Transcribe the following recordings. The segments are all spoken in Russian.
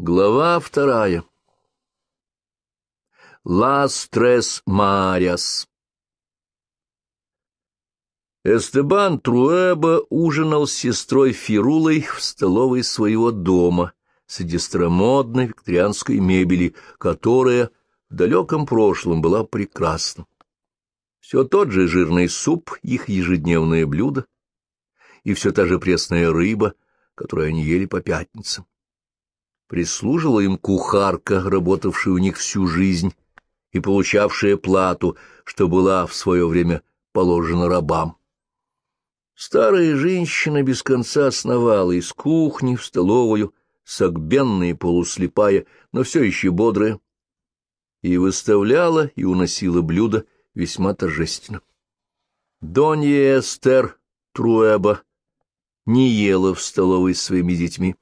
Глава вторая. Лас Трес Мариас. Эстебан Труэба ужинал с сестрой Фирулой в столовой своего дома среди старомодной викторианской мебели, которая в далеком прошлом была прекрасна. Все тот же жирный суп, их ежедневное блюдо, и все та же пресная рыба, которую они ели по пятницам. Прислужила им кухарка, работавшая у них всю жизнь и получавшая плату, что была в свое время положена рабам. Старая женщина без конца сновала из кухни в столовую, согбенная и полуслепая, но все еще бодрая, и выставляла и уносила блюда весьма торжественно. Донья Эстер Труэба не ела в столовой с своими детьми.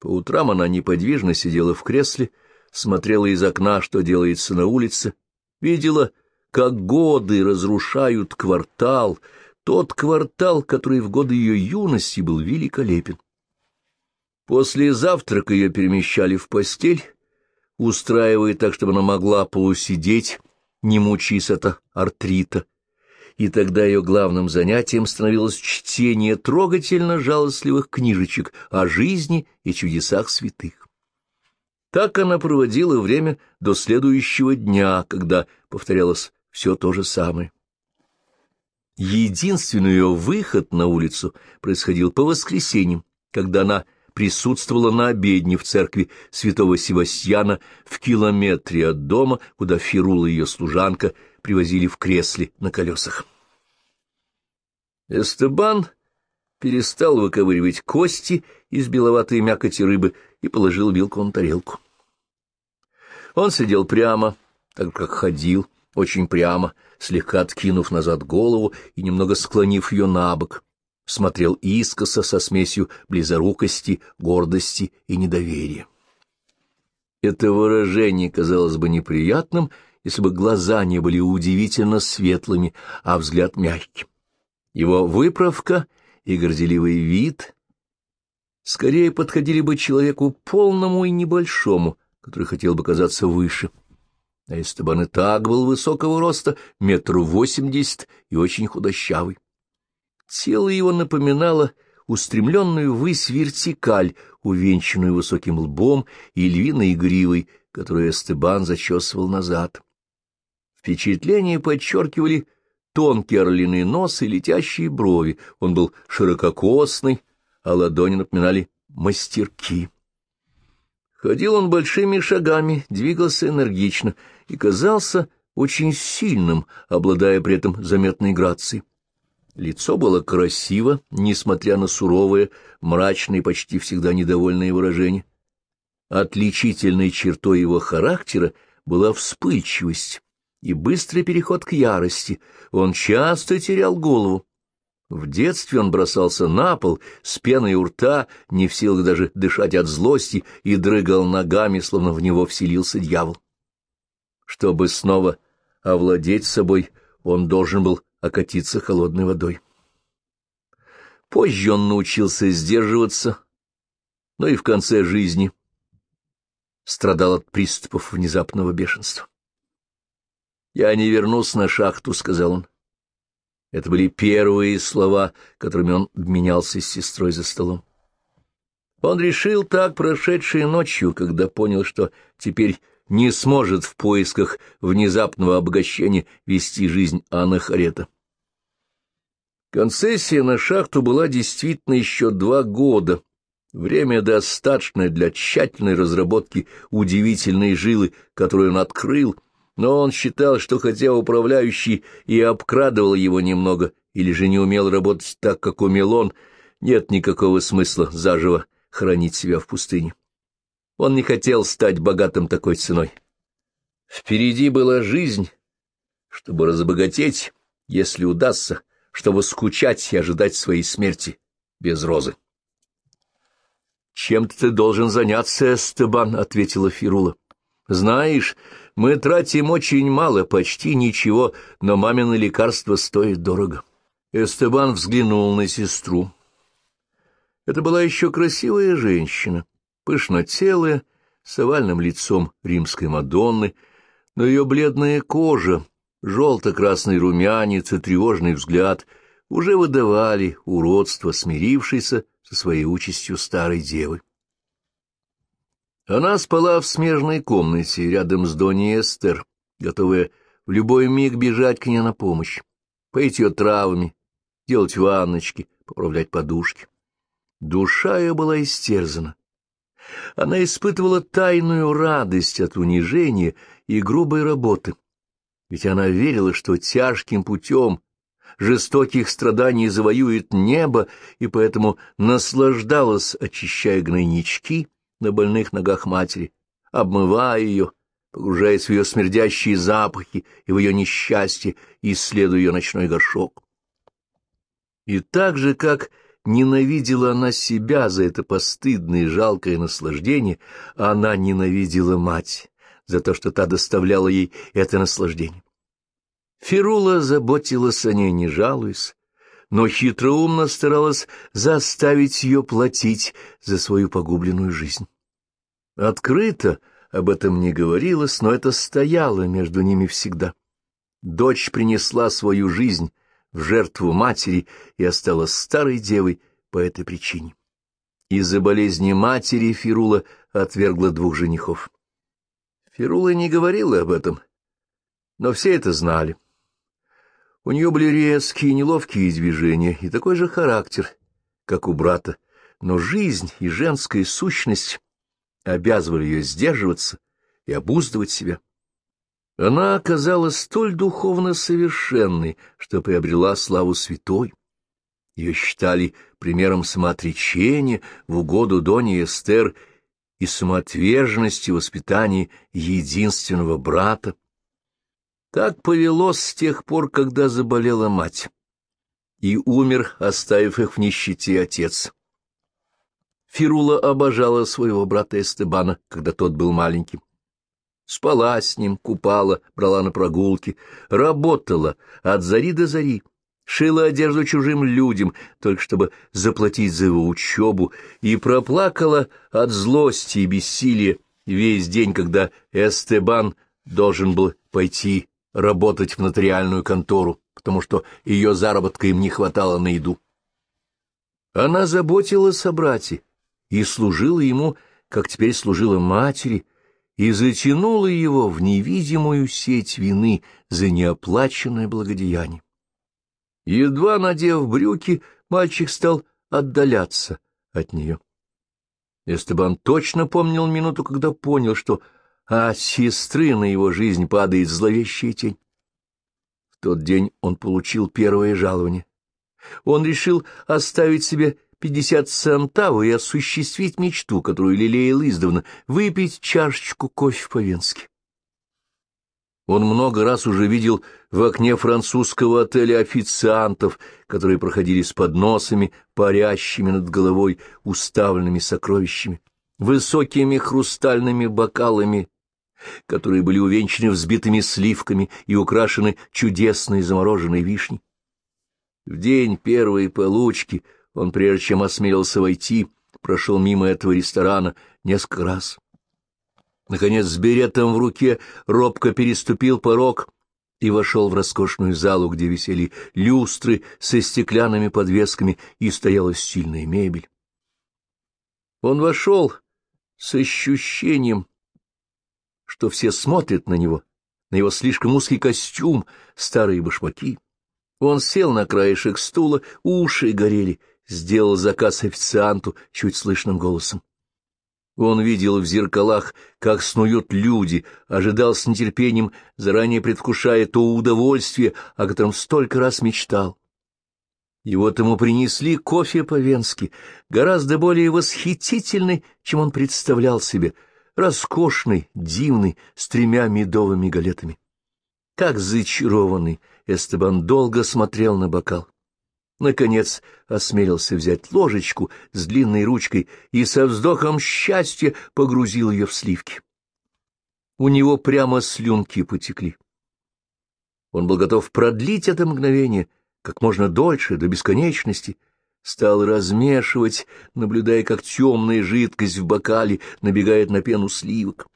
По утрам она неподвижно сидела в кресле, смотрела из окна, что делается на улице, видела, как годы разрушают квартал, тот квартал, который в годы ее юности был великолепен. После завтрака ее перемещали в постель, устраивая так, чтобы она могла полусидеть, не мучаясь от артрита, и тогда ее главным занятием становилось чтение трогательно жалостливых книжечек о жизни и чудесах святых. Так она проводила время до следующего дня, когда повторялось все то же самое. Единственный ее выход на улицу происходил по воскресеньям, когда она присутствовала на обедне в церкви святого Севастьяна в километре от дома, куда Фирула ее служанка привозили в кресле на колесах. Эстебан перестал выковыривать кости из беловатой мякоти рыбы и положил вилку на тарелку. Он сидел прямо, так как ходил, очень прямо, слегка откинув назад голову и немного склонив ее на бок, смотрел искоса со смесью близорукости, гордости и недоверия. Это выражение казалось бы неприятным, если бы глаза не были удивительно светлыми, а взгляд мягким. Его выправка и горделивый вид скорее подходили бы человеку полному и небольшому, который хотел бы казаться выше. А если бы он и так был высокого роста, метр восемьдесят и очень худощавый. Тело его напоминало устремленную ввысь вертикаль, увенчанную высоким лбом и львиной гривой, которую Эстебан зачесывал назад. Впечатление подчеркивали тонкий орлиный нос и летящие брови. Он был ширококосный, а ладони напоминали мастерки. Ходил он большими шагами, двигался энергично и казался очень сильным, обладая при этом заметной грацией. Лицо было красиво, несмотря на суровое, мрачное и почти всегда недовольное выражение. Отличительной чертой его характера была вспыльчивость и быстрый переход к ярости. Он часто терял голову. В детстве он бросался на пол с пеной у рта, не в силах даже дышать от злости, и дрыгал ногами, словно в него вселился дьявол. Чтобы снова овладеть собой, он должен был окатиться холодной водой. Позже он научился сдерживаться, но и в конце жизни страдал от приступов внезапного бешенства. «Я не вернусь на шахту», — сказал он. Это были первые слова, которыми он обменялся с сестрой за столом. Он решил так прошедшей ночью, когда понял, что теперь не сможет в поисках внезапного обогащения вести жизнь Анны Харета. Концессия на шахту была действительно еще два года, время достаточное для тщательной разработки удивительной жилы, которую он открыл, но он считал, что хотя управляющий и обкрадывал его немного, или же не умел работать так, как умел он, нет никакого смысла заживо хранить себя в пустыне. Он не хотел стать богатым такой ценой. Впереди была жизнь, чтобы разбогатеть, если удастся, чтобы скучать и ожидать своей смерти без розы. «Чем ты должен заняться, Эстебан?» — ответила Фирула. «Знаешь, мы тратим очень мало, почти ничего, но мамины лекарства стоят дорого». Эстебан взглянул на сестру. Это была еще красивая женщина, пышнотелая, с овальным лицом римской Мадонны, но ее бледная кожа, желто-красный румянец и тревожный взгляд уже выдавали уродство смирившейся со своей участью старой девы. Она спала в смежной комнате рядом с Доней Эстер, готовая в любой миг бежать к ней на помощь, поить ее травами, делать ванночки, поправлять подушки. Душа ее была истерзана. Она испытывала тайную радость от унижения и грубой работы, ведь она верила, что тяжким путем жестоких страданий завоюет небо, и поэтому наслаждалась, очищая гнойнички на больных ногах матери, обмывая ее, погружаясь в ее смердящие запахи и в ее несчастье, исследуя ее ночной горшок. И так же, как ненавидела она себя за это постыдное и жалкое наслаждение, она ненавидела мать за то, что та доставляла ей это наслаждение. Фирула заботилась о ней, не жалуясь, но хитроумно старалась заставить ее платить за свою погубленную жизнь. Открыто об этом не говорилось, но это стояло между ними всегда. Дочь принесла свою жизнь в жертву матери и осталась старой девой по этой причине. Из-за болезни матери Фирула отвергла двух женихов. Фирула не говорила об этом, но все это знали. У нее были резкие, неловкие движения и такой же характер, как у брата, но жизнь и женская сущность обязывали ее сдерживаться и обуздывать себя. Она оказалась столь духовно совершенной, что приобрела славу святой. Ее считали примером самоотречения в угоду Доне Эстер и самоотверженности воспитания единственного брата. Так повелось с тех пор, когда заболела мать, и умер, оставив их в нищете отец. Фирула обожала своего брата Эстебана, когда тот был маленьким. Спала с ним, купала, брала на прогулки, работала от зари до зари, шила одежду чужим людям, только чтобы заплатить за его учебу, и проплакала от злости и бессилия весь день, когда Эстебан должен был пойти работать в нотариальную контору, потому что ее заработка им не хватало на еду. Она заботилась о брате и служила ему, как теперь служила матери, и затянула его в невидимую сеть вины за неоплаченное благодеяние. Едва надев брюки, мальчик стал отдаляться от нее. Эстебан точно помнил минуту, когда понял, что от сестры на его жизнь падает зловещая тень. В тот день он получил первое жалование. Он решил оставить себе пятьдесят центавов и осуществить мечту, которую лелеял издавна, выпить чашечку кофе по-венски. Он много раз уже видел в окне французского отеля официантов, которые проходили с подносами, парящими над головой, уставленными сокровищами, высокими хрустальными бокалами, которые были увенчаны взбитыми сливками и украшены чудесной замороженной вишней. В день первой получки он, прежде чем осмелился войти, прошел мимо этого ресторана несколько раз. Наконец, с беретом в руке робко переступил порог и вошел в роскошную залу, где висели люстры со стеклянными подвесками и стояла стильная мебель. Он вошел с ощущением, что все смотрят на него, на его слишком узкий костюм, старые башмаки. Он сел на краешек стула, уши горели, сделал заказ официанту чуть слышным голосом. Он видел в зеркалах, как снуют люди, ожидал с нетерпением, заранее предвкушая то удовольствие, о котором столько раз мечтал. И вот ему принесли кофе по-венски, гораздо более восхитительный, чем он представлял себе, роскошный, дивный, с тремя медовыми галетами. Как зачарованный, Эстебан долго смотрел на бокал наконец осмелился взять ложечку с длинной ручкой и со вздохом счастья погрузил ее в сливки. У него прямо слюнки потекли. Он был готов продлить это мгновение как можно дольше, до бесконечности, стал размешивать, наблюдая, как темная жидкость в бокале набегает на пену сливок.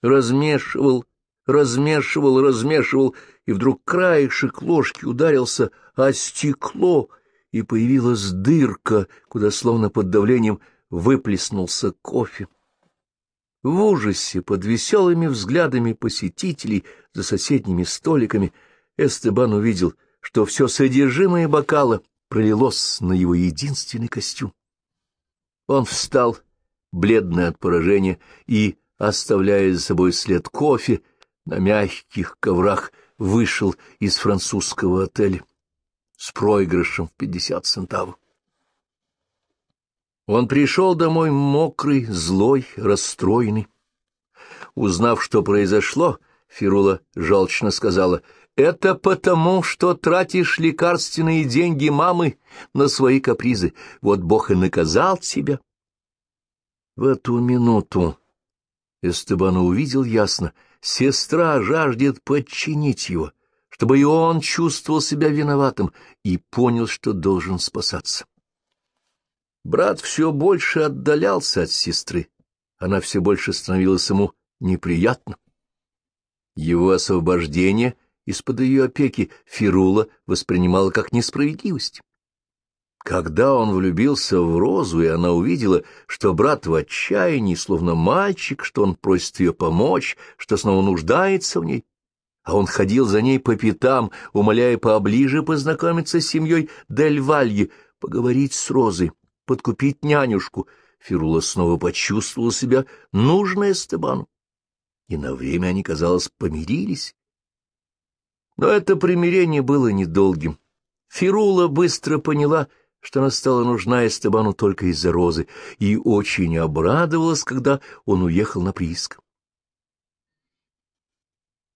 Размешивал, размешивал, размешивал, и вдруг краешек ложки ударился о стекло, и появилась дырка, куда словно под давлением выплеснулся кофе. В ужасе, под веселыми взглядами посетителей за соседними столиками, Эстебан увидел, что все содержимое бокала пролилось на его единственный костюм. Он встал, бледный от поражения, и, оставляя за собой след кофе, на мягких коврах вышел из французского отеля с проигрышем в пятьдесят центавов. Он пришел домой мокрый, злой, расстроенный. Узнав, что произошло, Фирула жалчно сказала, «Это потому, что тратишь лекарственные деньги мамы на свои капризы. Вот Бог и наказал тебя». В эту минуту Эстебан увидел ясно, сестра жаждет подчинить его, чтобы и он чувствовал себя виноватым и понял, что должен спасаться. Брат все больше отдалялся от сестры, она все больше становилась ему неприятна. Его освобождение из-под ее опеки Фирула воспринимала как несправедливость. Когда он влюбился в Розу, и она увидела, что брат в отчаянии, словно мальчик, что он просит ее помочь, что снова нуждается в ней, а он ходил за ней по пятам, умоляя поближе познакомиться с семьей Дель Валье, поговорить с Розой, подкупить нянюшку, Фирула снова почувствовала себя нужной Эстебану. И на время они, казалось, помирились. Но это примирение было недолгим. Фирула быстро поняла, что она стала нужна Эстебану только из-за Розы, и очень обрадовалась, когда он уехал на прииск.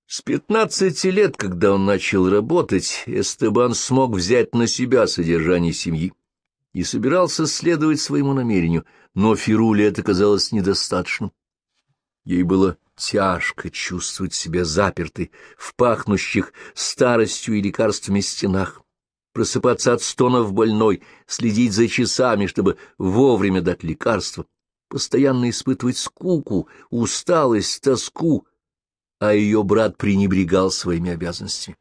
С пятнадцати лет, когда он начал работать, Эстебан смог взять на себя содержание семьи и собирался следовать своему намерению, но Фируле это казалось недостаточным. Ей было тяжко чувствовать себя запертой в пахнущих старостью и лекарствами стенах, просыпаться от стонов больной, следить за часами, чтобы вовремя дать лекарство, постоянно испытывать скуку, усталость, тоску, а ее брат пренебрегал своими обязанностями.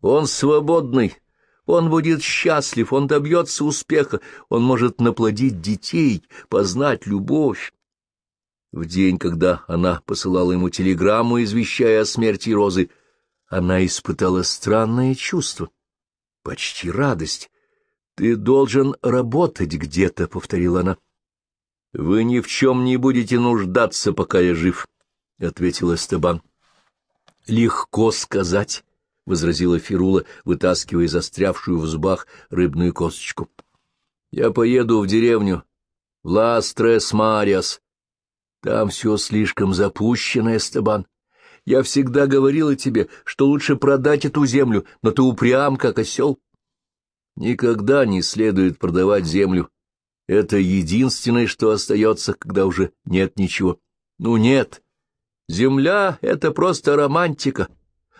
Он свободный, он будет счастлив, он добьется успеха, он может наплодить детей, познать любовь. В день, когда она посылала ему телеграмму, извещая о смерти Розы, она испытала странное чувство, почти радость. «Ты должен работать где-то», — повторила она. «Вы ни в чем не будете нуждаться, пока я жив», — ответил Эстебан. «Легко сказать». — возразила Фирула, вытаскивая застрявшую в зубах рыбную косточку. — Я поеду в деревню, в Ластрес-Мариас. Там все слишком запущено, Эстебан. Я всегда говорила тебе, что лучше продать эту землю, но ты упрям, как осел. Никогда не следует продавать землю. Это единственное, что остается, когда уже нет ничего. Ну нет, земля — это просто романтика.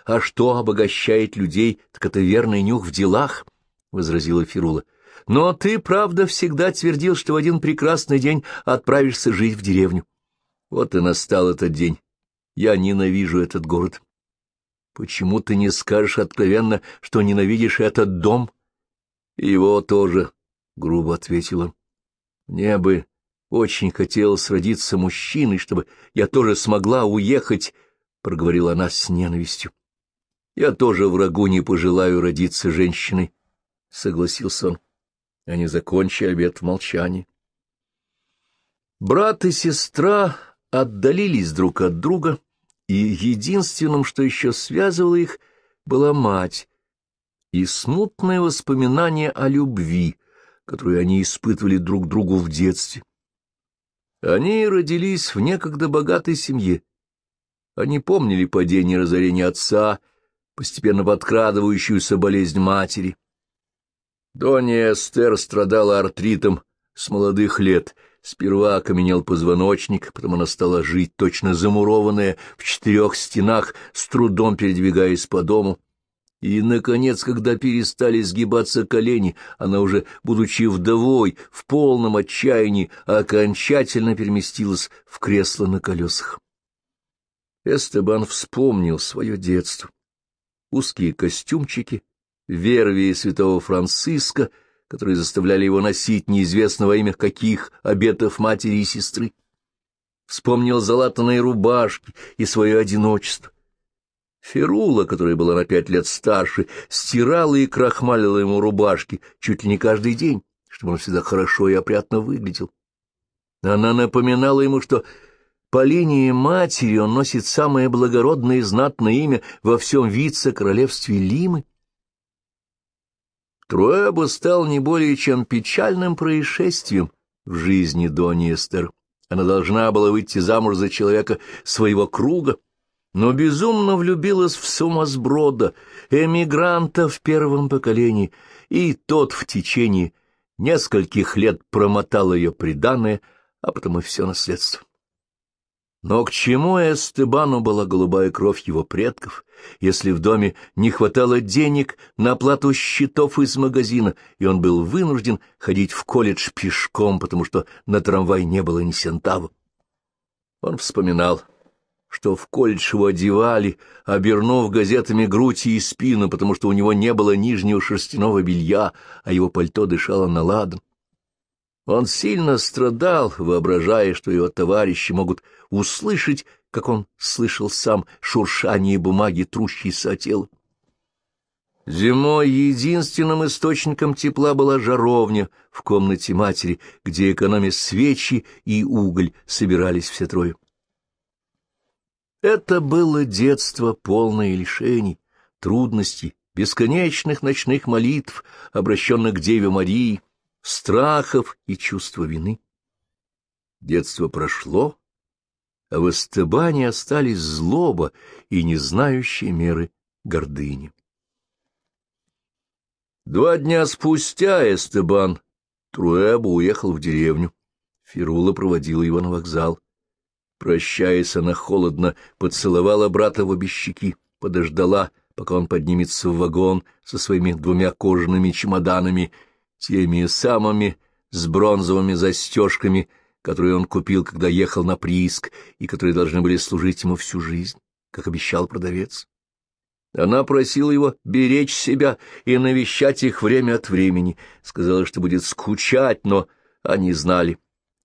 А что обогащает людей, так это верный нюх в делах, — возразила Фирула. Но ты, правда, всегда твердил, что в один прекрасный день отправишься жить в деревню. Вот и настал этот день. Я ненавижу этот город. Почему ты не скажешь откровенно, что ненавидишь этот дом? Его тоже, — грубо ответила. Мне бы очень хотелось родиться мужчиной, чтобы я тоже смогла уехать, — проговорила она с ненавистью. Я тоже врагу не пожелаю родиться женщиной, — согласился он. Они закончили обед в молчании. Брат и сестра отдалились друг от друга, и единственным, что еще связывало их, была мать и смутное воспоминание о любви, которую они испытывали друг другу в детстве. Они родились в некогда богатой семье. Они помнили падение и разорение отца — постепенно подкрадывающуюся болезнь матери. Донья Эстер страдала артритом с молодых лет. Сперва окаменел позвоночник, потом она стала жить, точно замурованная, в четырех стенах, с трудом передвигаясь по дому. И, наконец, когда перестали сгибаться колени, она уже, будучи вдовой, в полном отчаянии, окончательно переместилась в кресло на колесах. Эстебан вспомнил свое детство. Узкие костюмчики, вервии святого Франциска, которые заставляли его носить неизвестного имя каких обетов матери и сестры. Вспомнил залатанные рубашки и свое одиночество. Ферула, которая была на пять лет старше, стирала и крахмалила ему рубашки чуть ли не каждый день, чтобы он всегда хорошо и опрятно выглядел. Она напоминала ему, что по линии матери он носит самое благородное и знатное имя во всем вице-королевстве Лимы. Труэба стал не более чем печальным происшествием в жизни Дони Эстер. Она должна была выйти замуж за человека своего круга, но безумно влюбилась в сумасброда, эмигранта в первом поколении, и тот в течение нескольких лет промотал ее приданное, а потом и все наследство. Но к чему Эстебану была голубая кровь его предков, если в доме не хватало денег на оплату счетов из магазина, и он был вынужден ходить в колледж пешком, потому что на трамвай не было ни сентава? Он вспоминал, что в колледж его одевали, обернув газетами грудь и спину, потому что у него не было нижнего шерстяного белья, а его пальто дышало на ладан. Он сильно страдал, воображая, что его товарищи могут услышать, как он слышал сам шуршание бумаги, трущейся о тело. Зимой единственным источником тепла была жаровня в комнате матери, где, экономя свечи и уголь, собирались все трое. Это было детство, полное лишений, трудностей, бесконечных ночных молитв, обращенных к Деве Марии, страхов и чувства вины. Детство прошло, а в Эстебане остались злоба и не знающие меры гордыни. Два дня спустя Эстебан Труэбу уехал в деревню. Фирула проводила его на вокзал. Прощаясь, она холодно поцеловала брата в обе щеки, подождала, пока он поднимется в вагон со своими двумя кожаными чемоданами теми самыми с бронзовыми застежками, которые он купил, когда ехал на прииск, и которые должны были служить ему всю жизнь, как обещал продавец. Она просила его беречь себя и навещать их время от времени, сказала, что будет скучать, но они знали.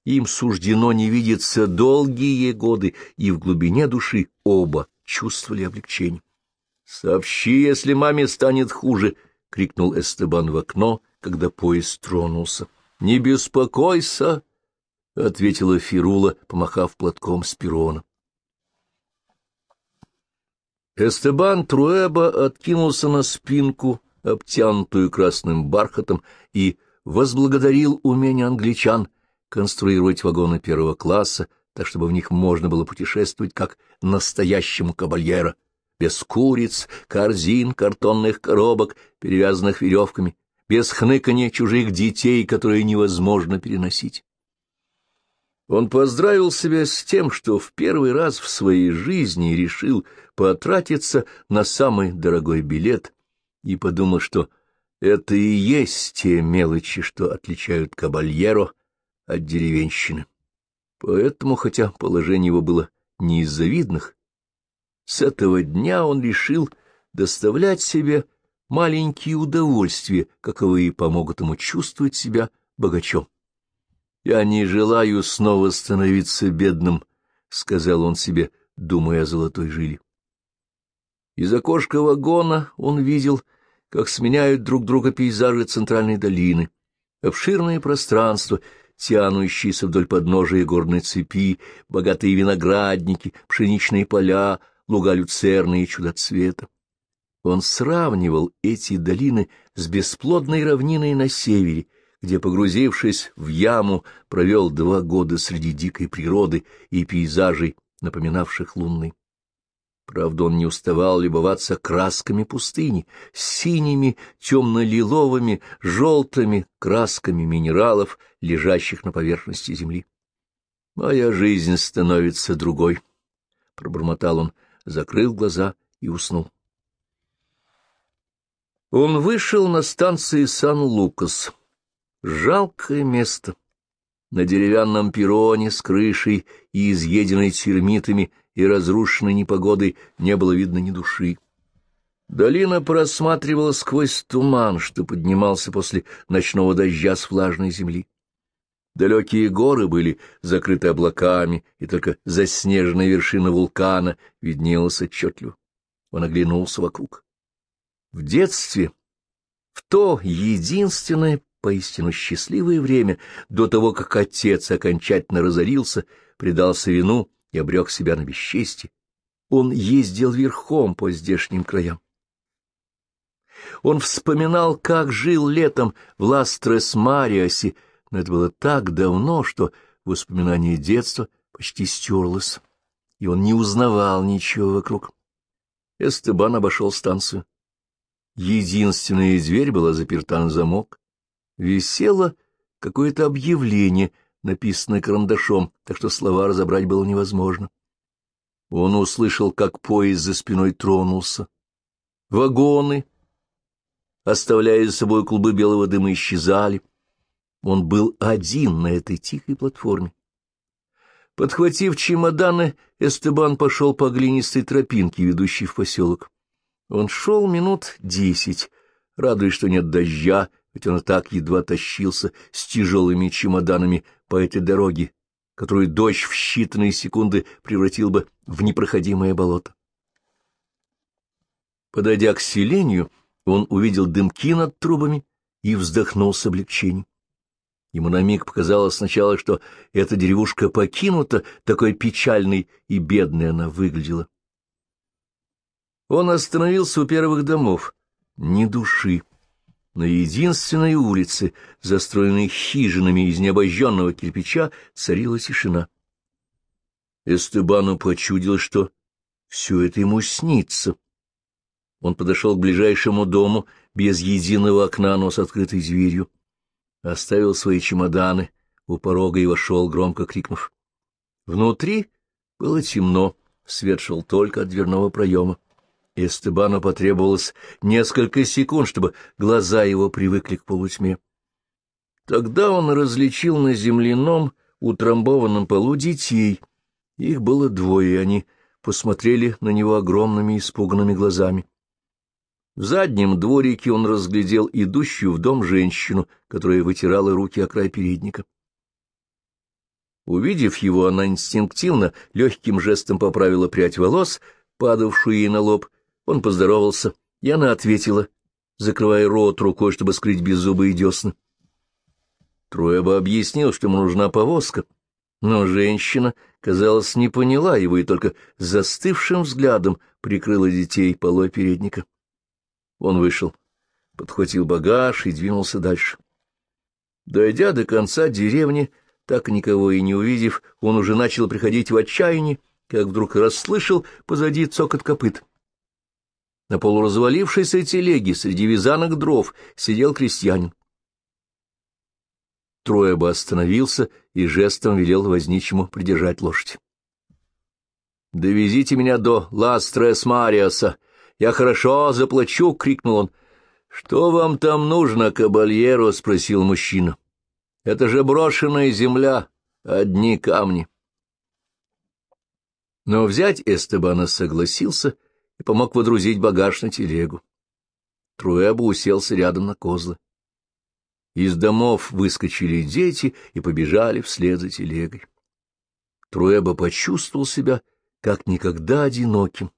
Им суждено не видеться долгие годы, и в глубине души оба чувствовали облегчение. — Сообщи, если маме станет хуже, — крикнул Эстебан в окно, когда поезд тронулся. — Не беспокойся, — ответила Фирула, помахав платком с перона. Эстебан Труэба откинулся на спинку, обтянутую красным бархатом, и возблагодарил умение англичан конструировать вагоны первого класса, так чтобы в них можно было путешествовать как настоящему кабальера, без куриц, корзин, картонных коробок, перевязанных веревками, без хныкания чужих детей, которые невозможно переносить. Он поздравил себя с тем, что в первый раз в своей жизни решил потратиться на самый дорогой билет, и подумал, что это и есть те мелочи, что отличают кабальеро от деревенщины. Поэтому, хотя положение его было не из завидных, с этого дня он решил доставлять себе маленькие удовольствия, каковые помогут ему чувствовать себя богачом. «Я не желаю снова становиться бедным», — сказал он себе, думая о золотой жиле. Из окошка вагона он видел, как сменяют друг друга пейзажи центральной долины, обширные пространства, тянущиеся вдоль подножия горной цепи, богатые виноградники, пшеничные поля, луга люцерны и чудоцвета. Он сравнивал эти долины с бесплодной равниной на севере, где, погрузившись в яму, провел два года среди дикой природы и пейзажей, напоминавших лунный. Правда, он не уставал любоваться красками пустыни, синими, темно-лиловыми, желтыми красками минералов, лежащих на поверхности земли. «Моя жизнь становится другой», — пробормотал он, закрыл глаза и уснул. Он вышел на станции Сан-Лукас. Жалкое место. На деревянном перроне с крышей и изъеденной термитами и разрушенной непогодой не было видно ни души. Долина просматривала сквозь туман, что поднимался после ночного дождя с влажной земли. Далекие горы были закрыты облаками, и только заснеженная вершина вулкана виднелась отчетливо. Он оглянулся вокруг. В детстве, в то единственное, поистину счастливое время, до того, как отец окончательно разорился, предался вину и обрек себя на бесчестье, он ездил верхом по здешним краям. Он вспоминал, как жил летом в Ластрес-Мариасе, но это было так давно, что воспоминание детства почти стерлось, и он не узнавал ничего вокруг. Эстебан обошел станцию. Единственная дверь была заперта на замок. Висело какое-то объявление, написанное карандашом, так что слова разобрать было невозможно. Он услышал, как поезд за спиной тронулся. Вагоны, оставляя за собой клубы белого дыма, исчезали. Он был один на этой тихой платформе. Подхватив чемоданы, Эстебан пошел по глинистой тропинке, ведущей в поселок. Он шел минут десять, радуясь, что нет дождя, ведь он так едва тащился с тяжелыми чемоданами по этой дороге, которую дождь в считанные секунды превратил бы в непроходимое болото. Подойдя к селению, он увидел дымки над трубами и вздохнул с облегчением. Ему на миг показалось сначала, что эта деревушка покинута, такой печальной и бедной она выглядела. Он остановился у первых домов. Ни души. На единственной улице, застроенной хижинами из необожженного кирпича, царила тишина. Эстебану почудил, что все это ему снится. Он подошел к ближайшему дому без единого окна, но с открытой дверью. Оставил свои чемоданы у порога и вошел, громко крикнув. Внутри было темно, свет шел только от дверного проема. Эстебану потребовалось несколько секунд, чтобы глаза его привыкли к полутьме. Тогда он различил на земляном, утрамбованном полу детей. Их было двое, и они посмотрели на него огромными испуганными глазами. В заднем дворике он разглядел идущую в дом женщину, которая вытирала руки о край передника. Увидев его, она инстинктивно легким жестом поправила прядь волос, падавшую ей на лоб. Он поздоровался, и она ответила, закрывая рот рукой, чтобы скрыть беззубые десны. Троеба объяснил, что ему нужна повозка, но женщина, казалось, не поняла его и только застывшим взглядом прикрыла детей полой передника. Он вышел, подхватил багаж и двинулся дальше. Дойдя до конца деревни, так никого и не увидев, он уже начал приходить в отчаяние, как вдруг расслышал позади цокот копыт. На полуразвалившейся телеге среди вязанок дров сидел крестьянин. Трое бы остановился и жестом велел возничему придержать лошадь. — Довезите меня до Ластрес-Мариаса, «Я хорошо заплачу!» — крикнул он. «Что вам там нужно, кабальеро?» — спросил мужчина. «Это же брошенная земля, одни камни». Но взять Эстебана согласился и помог водрузить багаж на телегу. Труэба уселся рядом на козлы. Из домов выскочили дети и побежали вслед за телегой. Труэба почувствовал себя как никогда одиноким